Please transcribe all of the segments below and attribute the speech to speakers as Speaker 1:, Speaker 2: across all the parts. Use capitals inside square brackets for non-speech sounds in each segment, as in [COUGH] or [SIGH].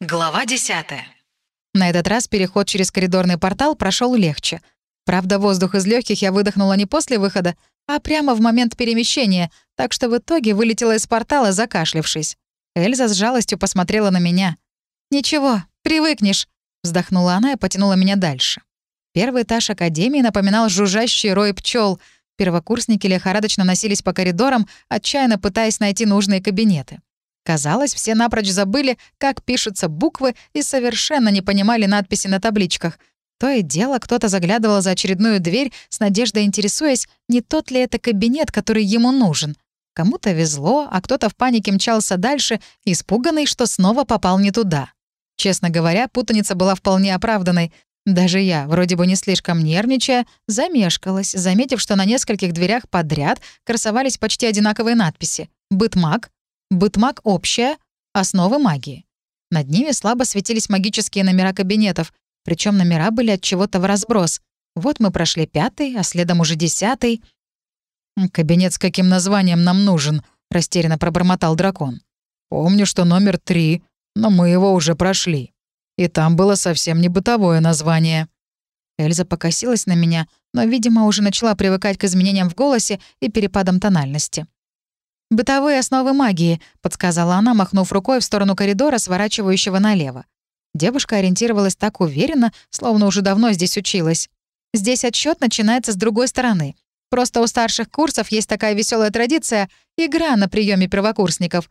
Speaker 1: Глава 10.
Speaker 2: На этот раз переход через коридорный портал прошел легче. Правда, воздух из легких я выдохнула не после выхода, а прямо в момент перемещения, так что в итоге вылетела из портала, закашлившись. Эльза с жалостью посмотрела на меня. «Ничего, привыкнешь», — вздохнула она и потянула меня дальше. Первый этаж Академии напоминал жужжащий рой пчел. Первокурсники лихорадочно носились по коридорам, отчаянно пытаясь найти нужные кабинеты. Казалось, все напрочь забыли, как пишутся буквы и совершенно не понимали надписи на табличках. То и дело, кто-то заглядывал за очередную дверь, с надеждой интересуясь, не тот ли это кабинет, который ему нужен. Кому-то везло, а кто-то в панике мчался дальше, испуганный, что снова попал не туда. Честно говоря, путаница была вполне оправданной. Даже я, вроде бы не слишком нервничая, замешкалась, заметив, что на нескольких дверях подряд красовались почти одинаковые надписи. «Бытмаг», Бытмаг общая, основы магии. Над ними слабо светились магические номера кабинетов, причем номера были от чего-то в разброс. Вот мы прошли пятый, а следом уже десятый.
Speaker 3: «Кабинет с каким названием нам нужен?» — растерянно пробормотал дракон. «Помню, что номер три, но мы его уже прошли. И там было совсем не бытовое название».
Speaker 2: Эльза покосилась на меня, но, видимо, уже начала привыкать к изменениям в голосе и перепадам тональности. «Бытовые основы магии», — подсказала она, махнув рукой в сторону коридора, сворачивающего налево. Девушка ориентировалась так уверенно, словно уже давно здесь училась. Здесь отсчет начинается с другой стороны. Просто у старших курсов есть такая веселая традиция — игра на приеме первокурсников.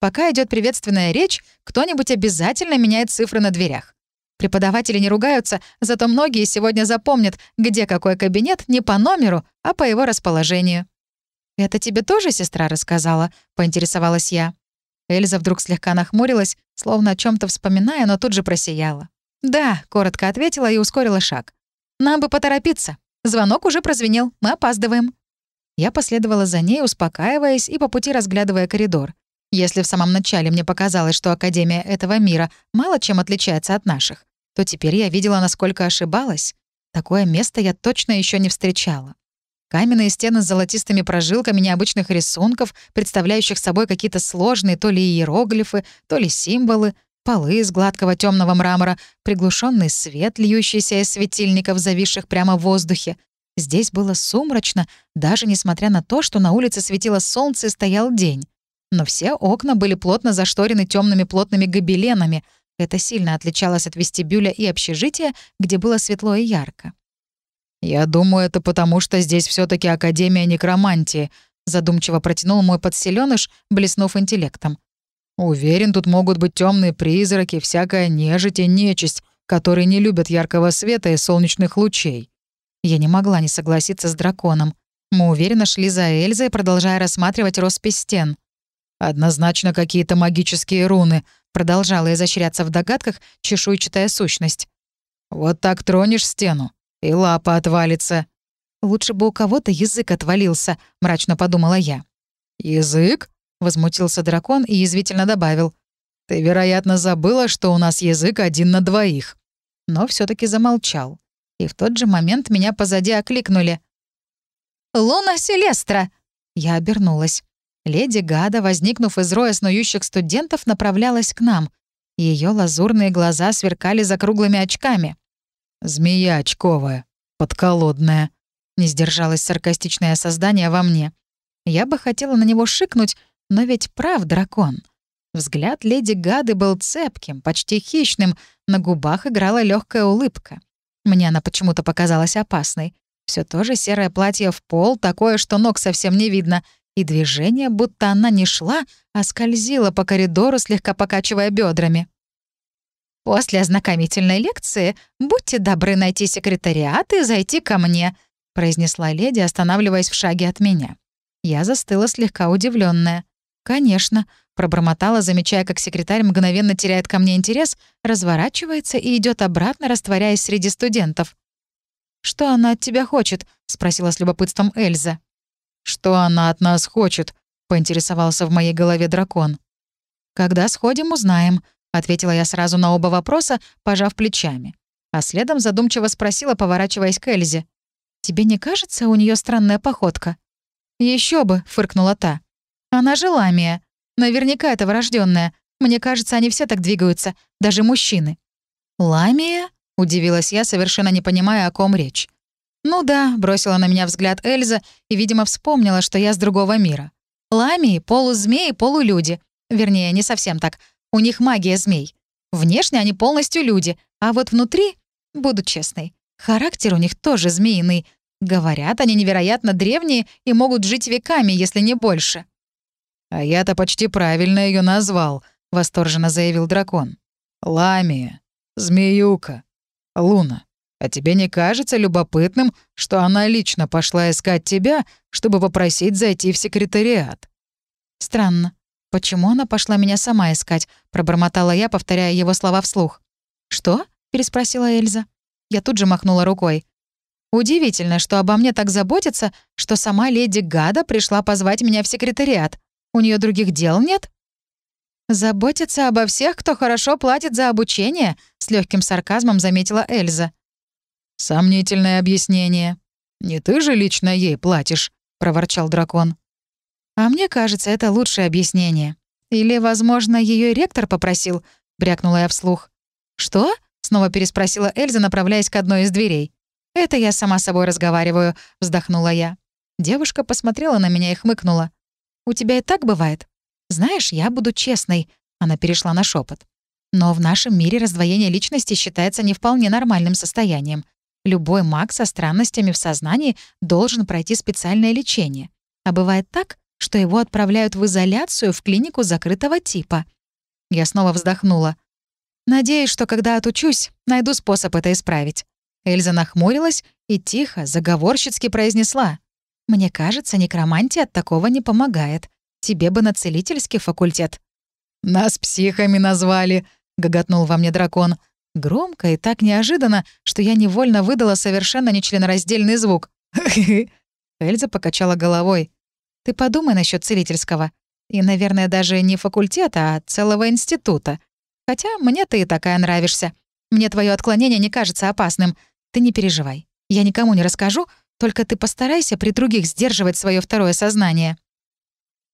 Speaker 2: Пока идет приветственная речь, кто-нибудь обязательно меняет цифры на дверях. Преподаватели не ругаются, зато многие сегодня запомнят, где какой кабинет не по номеру, а по его расположению. «Это тебе тоже сестра рассказала?» — поинтересовалась я. Эльза вдруг слегка нахмурилась, словно о чем то вспоминая, но тут же просияла. «Да», — коротко ответила и ускорила шаг. «Нам бы поторопиться. Звонок уже прозвенел, мы опаздываем». Я последовала за ней, успокаиваясь и по пути разглядывая коридор. Если в самом начале мне показалось, что Академия этого мира мало чем отличается от наших, то теперь я видела, насколько ошибалась. Такое место я точно еще не встречала. Каменные стены с золотистыми прожилками необычных рисунков, представляющих собой какие-то сложные то ли иероглифы, то ли символы, полы из гладкого темного мрамора, приглушенный свет, льющийся из светильников, зависших прямо в воздухе. Здесь было сумрачно, даже несмотря на то, что на улице светило солнце и стоял день. Но все окна были плотно зашторены темными плотными гобеленами. Это сильно отличалось от вестибюля и общежития, где было светло и ярко.
Speaker 3: «Я думаю, это потому, что здесь все таки Академия некромантии», задумчиво протянул мой подселёныш, блеснув интеллектом. «Уверен, тут могут быть темные призраки, всякая нежить и нечисть, которые не любят яркого света и солнечных лучей».
Speaker 2: Я не могла не согласиться с драконом. Мы уверенно шли за Эльзой, продолжая рассматривать роспись стен.
Speaker 3: «Однозначно какие-то магические руны», продолжала изощряться в догадках чешуйчатая сущность. «Вот так тронешь стену, и лапа отвалится».
Speaker 2: «Лучше бы у кого-то язык отвалился», — мрачно подумала я.
Speaker 3: «Язык?» — возмутился дракон и язвительно добавил. «Ты, вероятно, забыла, что у нас язык один на двоих».
Speaker 2: Но все таки замолчал. И в тот же момент меня позади окликнули. «Луна Селестра!» Я обернулась. Леди Гада, возникнув из роя снующих студентов, направлялась к нам. Ее лазурные глаза сверкали за круглыми очками.
Speaker 3: «Змея очковая, подколодная», — не сдержалось саркастичное создание во мне.
Speaker 2: Я бы хотела на него шикнуть, но ведь прав дракон. Взгляд леди Гады был цепким, почти хищным, на губах играла легкая улыбка. Мне она почему-то показалась опасной. Все то же серое платье в пол, такое, что ног совсем не видно, и движение, будто она не шла, а скользила по коридору, слегка покачивая бедрами. После ознакомительной лекции будьте добры найти секретариат и зайти ко мне», — произнесла леди, останавливаясь в шаге от меня. Я застыла слегка удивленная. «Конечно», — пробормотала, замечая, как секретарь мгновенно теряет ко мне интерес, разворачивается и идет обратно, растворяясь среди студентов. «Что она от тебя хочет?» — спросила с любопытством Эльза.
Speaker 3: «Что она от нас хочет?» — поинтересовался в моей голове дракон.
Speaker 2: «Когда сходим, узнаем», — ответила я сразу на оба вопроса, пожав плечами. А следом задумчиво спросила, поворачиваясь к Эльзе. «Тебе не кажется, у нее странная походка?» Еще бы», — фыркнула та. «Она же ламия. Наверняка это врожденная. Мне кажется, они все так двигаются, даже мужчины». «Ламия?» — удивилась я, совершенно не понимая, о ком речь. «Ну да», — бросила на меня взгляд Эльза и, видимо, вспомнила, что я с другого мира. «Ламии — полузмеи, полулюди. Вернее, не совсем так. У них магия змей. Внешне они полностью люди, а вот внутри, буду честной, характер у них тоже змеиный. Говорят, они невероятно древние и могут жить веками, если не больше».
Speaker 3: «А я-то почти правильно ее назвал», — восторженно заявил дракон. «Ламия, змеюка, Луна. А тебе не кажется любопытным, что она лично пошла искать тебя, чтобы попросить зайти в секретариат?»
Speaker 2: «Странно. Почему она пошла меня сама искать?» — пробормотала я, повторяя его слова вслух. «Что?» — переспросила Эльза. Я тут же махнула рукой. «Удивительно, что обо мне так заботится, что сама леди Гада пришла позвать меня в секретариат. У нее других дел нет?» «Заботится обо всех, кто хорошо платит за обучение», — с легким сарказмом заметила Эльза.
Speaker 3: «Сомнительное объяснение. Не ты же лично ей платишь», — проворчал дракон.
Speaker 2: «А мне кажется, это лучшее объяснение. Или, возможно, ее ректор попросил», — брякнула я вслух. «Что?» — снова переспросила Эльза, направляясь к одной из дверей. «Это я сама с собой разговариваю», — вздохнула я. Девушка посмотрела на меня и хмыкнула. «У тебя и так бывает? Знаешь, я буду честной», — она перешла на шепот. «Но в нашем мире раздвоение личности считается не вполне нормальным состоянием. Любой маг со странностями в сознании должен пройти специальное лечение. А бывает так, что его отправляют в изоляцию в клинику закрытого типа. Я снова вздохнула. Надеюсь, что когда отучусь, найду способ это исправить. Эльза нахмурилась и тихо, заговорщицки произнесла. «Мне кажется, некромантия от такого не помогает. Тебе бы на целительский факультет».
Speaker 3: «Нас психами назвали», — гоготнул во мне дракон.
Speaker 2: Громко и так неожиданно, что я невольно выдала совершенно нечленораздельный звук. [LAUGHS] Эльза покачала головой. «Ты подумай насчет целительского. И, наверное, даже не факультета, а целого института. Хотя мне ты и такая нравишься. Мне твое отклонение не кажется опасным. Ты не переживай. Я никому не расскажу, только ты постарайся при других сдерживать свое второе сознание».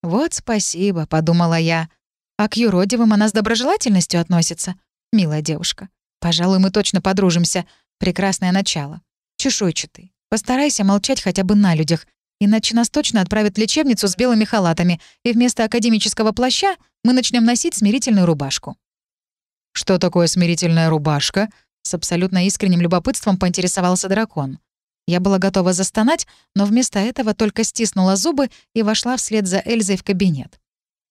Speaker 2: «Вот спасибо», — подумала я. «А к юродивым она с доброжелательностью относится? Милая девушка. Пожалуй, мы точно подружимся. Прекрасное начало. Чешуйчатый. Постарайся молчать хотя бы на людях, иначе нас точно отправят в лечебницу с белыми халатами, и вместо академического плаща мы начнем носить смирительную рубашку».
Speaker 3: «Что такое смирительная рубашка?» С абсолютно искренним любопытством поинтересовался дракон.
Speaker 2: Я была готова застонать, но вместо этого только стиснула зубы и вошла вслед за Эльзой в кабинет.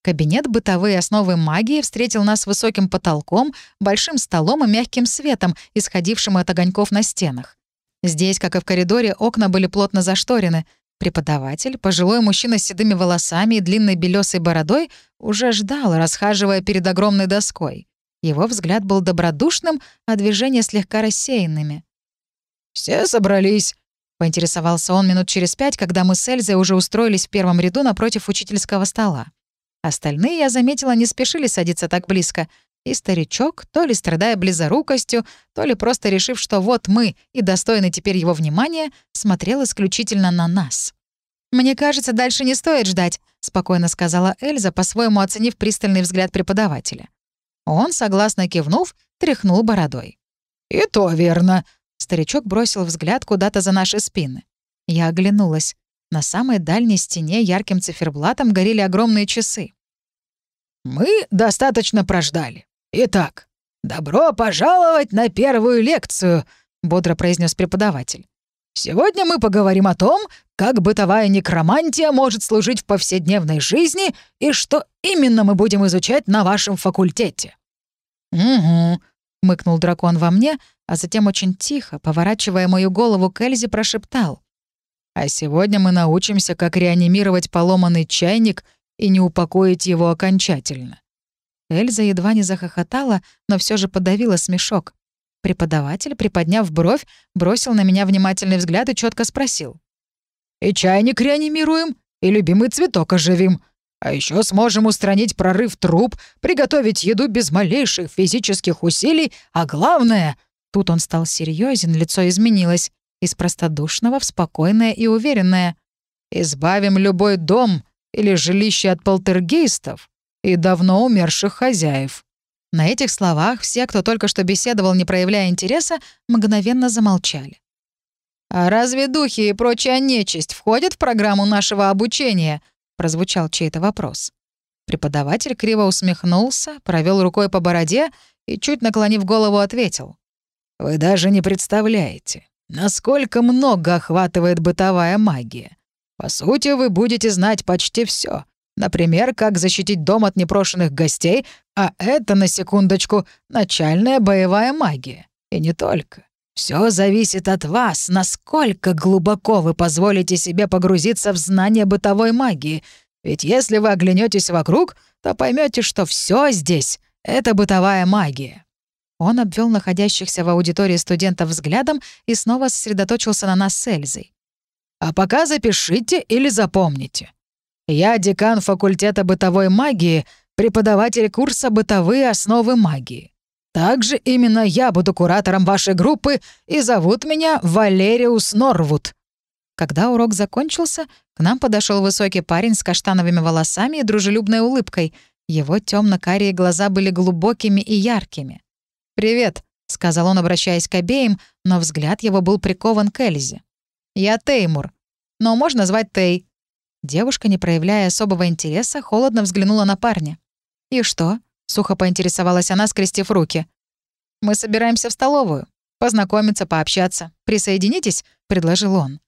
Speaker 2: Кабинет «Бытовые основы магии» встретил нас высоким потолком, большим столом и мягким светом, исходившим от огоньков на стенах. Здесь, как и в коридоре, окна были плотно зашторены. Преподаватель, пожилой мужчина с седыми волосами и длинной белесой бородой, уже ждал, расхаживая перед огромной доской. Его взгляд был добродушным, а движения слегка рассеянными.
Speaker 3: «Все собрались», — поинтересовался он минут через пять, когда мы с Эльзой уже устроились в первом ряду напротив учительского стола.
Speaker 2: Остальные, я заметила, не спешили садиться так близко. И старичок, то ли страдая близорукостью, то ли просто решив, что вот мы и достойны теперь его внимания, смотрел исключительно на нас. «Мне кажется, дальше не стоит ждать», — спокойно сказала Эльза, по-своему оценив пристальный взгляд преподавателя. Он, согласно кивнув, тряхнул бородой.
Speaker 3: «И то верно», —
Speaker 2: старичок бросил взгляд куда-то за наши спины. Я оглянулась. На самой дальней стене ярким циферблатом горели огромные часы.
Speaker 3: «Мы достаточно прождали. Итак, добро пожаловать на первую лекцию», — бодро произнес преподаватель. «Сегодня мы поговорим о том, как бытовая некромантия может служить в повседневной жизни и что именно мы будем изучать на вашем факультете».
Speaker 2: «Угу», — мыкнул дракон во мне, а затем очень тихо, поворачивая мою голову к прошептал.
Speaker 3: А сегодня мы научимся, как реанимировать поломанный чайник и не упокоить его окончательно».
Speaker 2: Эльза едва не захохотала, но все же подавила смешок. Преподаватель, приподняв бровь, бросил на меня внимательный взгляд и четко спросил.
Speaker 3: «И чайник реанимируем, и любимый цветок оживим. А еще сможем устранить прорыв труб, приготовить еду без малейших физических усилий, а главное...»
Speaker 2: Тут он стал серьезен, лицо изменилось. Из простодушного в спокойное и уверенное.
Speaker 3: «Избавим любой дом или жилище от полтергейстов, и давно умерших хозяев».
Speaker 2: На этих словах все, кто только что беседовал, не проявляя интереса, мгновенно замолчали.
Speaker 3: «А разве духи и прочая нечисть входят в программу нашего обучения?» — прозвучал чей-то вопрос.
Speaker 2: Преподаватель криво усмехнулся, провел рукой по бороде и, чуть наклонив голову, ответил.
Speaker 3: «Вы даже не представляете, насколько много охватывает бытовая магия. По сути, вы будете знать почти все. Например, как защитить дом от непрошенных гостей, а это, на секундочку, начальная боевая магия. И не только. Все зависит от вас, насколько глубоко вы позволите себе погрузиться в знание бытовой магии. Ведь если вы оглянетесь вокруг, то поймете, что все здесь — это бытовая магия.
Speaker 2: Он обвел находящихся в аудитории студентов взглядом и снова сосредоточился на нас с Эльзой.
Speaker 3: «А пока запишите или запомните. Я декан факультета бытовой магии, преподаватель курса «Бытовые основы магии». Также именно я буду куратором вашей группы, и зовут меня Валериус Норвуд».
Speaker 2: Когда урок закончился, к нам подошел высокий парень с каштановыми волосами и дружелюбной улыбкой. Его темно карие глаза были глубокими и яркими.
Speaker 3: «Привет», — сказал он, обращаясь к обеим, но взгляд его был прикован к Эльзе. «Я Теймур, но можно звать Тей».
Speaker 2: Девушка, не проявляя особого интереса, холодно взглянула на парня. «И что?» — сухо поинтересовалась она, скрестив руки.
Speaker 3: «Мы собираемся в столовую. Познакомиться, пообщаться. Присоединитесь?» — предложил он.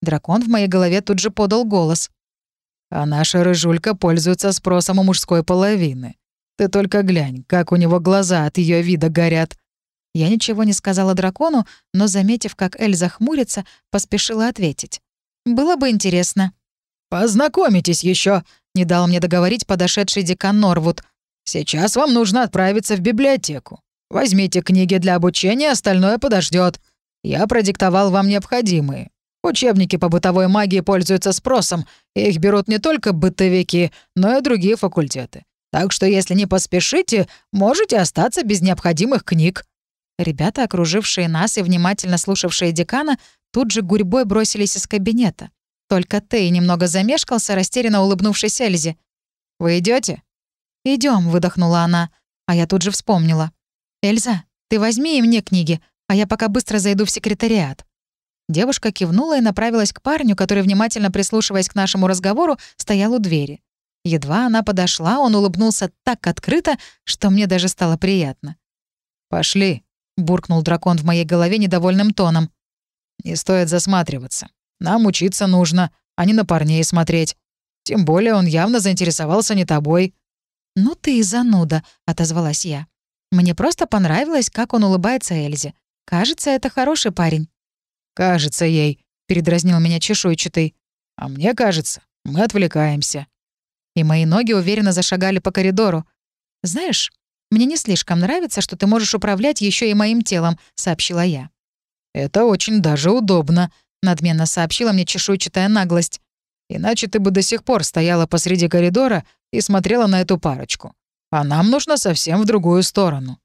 Speaker 2: Дракон в моей голове тут же подал голос.
Speaker 3: «А наша рыжулька пользуется спросом у мужской половины. Ты только глянь, как у него глаза от ее вида горят».
Speaker 2: Я ничего не сказала дракону, но, заметив, как Эльза хмурится, поспешила ответить. «Было бы интересно».
Speaker 3: «Познакомитесь еще, не дал мне договорить подошедший декан Норвуд. «Сейчас вам нужно отправиться в библиотеку. Возьмите книги для обучения, остальное подождет. Я продиктовал вам необходимые. Учебники по бытовой магии пользуются спросом, и их берут не только бытовики, но и другие факультеты. Так что если не поспешите, можете остаться без необходимых книг».
Speaker 2: Ребята, окружившие нас и внимательно слушавшие декана, тут же гурьбой бросились из кабинета. Только Тей немного замешкался, растерянно улыбнувшись Эльзе.
Speaker 3: «Вы идете?
Speaker 2: Идем, выдохнула она, а я тут же вспомнила. «Эльза, ты возьми и мне книги, а я пока быстро зайду в секретариат». Девушка кивнула и направилась к парню, который, внимательно прислушиваясь к нашему разговору, стоял у двери. Едва она подошла, он улыбнулся так открыто, что мне даже стало приятно.
Speaker 3: «Пошли», — буркнул дракон в моей голове недовольным тоном. «Не стоит засматриваться. Нам учиться нужно, а не на парней смотреть. Тем более он явно заинтересовался не тобой».
Speaker 2: «Ну ты и зануда», — отозвалась я. «Мне просто понравилось, как он улыбается Эльзе. Кажется, это хороший парень».
Speaker 3: «Кажется ей», — передразнил меня чешуйчатый. «А мне кажется, мы отвлекаемся».
Speaker 2: И мои ноги уверенно зашагали по коридору. «Знаешь, мне не слишком нравится, что ты можешь управлять еще и моим телом», — сообщила я.
Speaker 3: «Это очень даже удобно», — надменно сообщила мне чешуйчатая наглость. «Иначе ты бы до сих пор стояла посреди коридора и смотрела на эту парочку. А нам нужно совсем в другую сторону».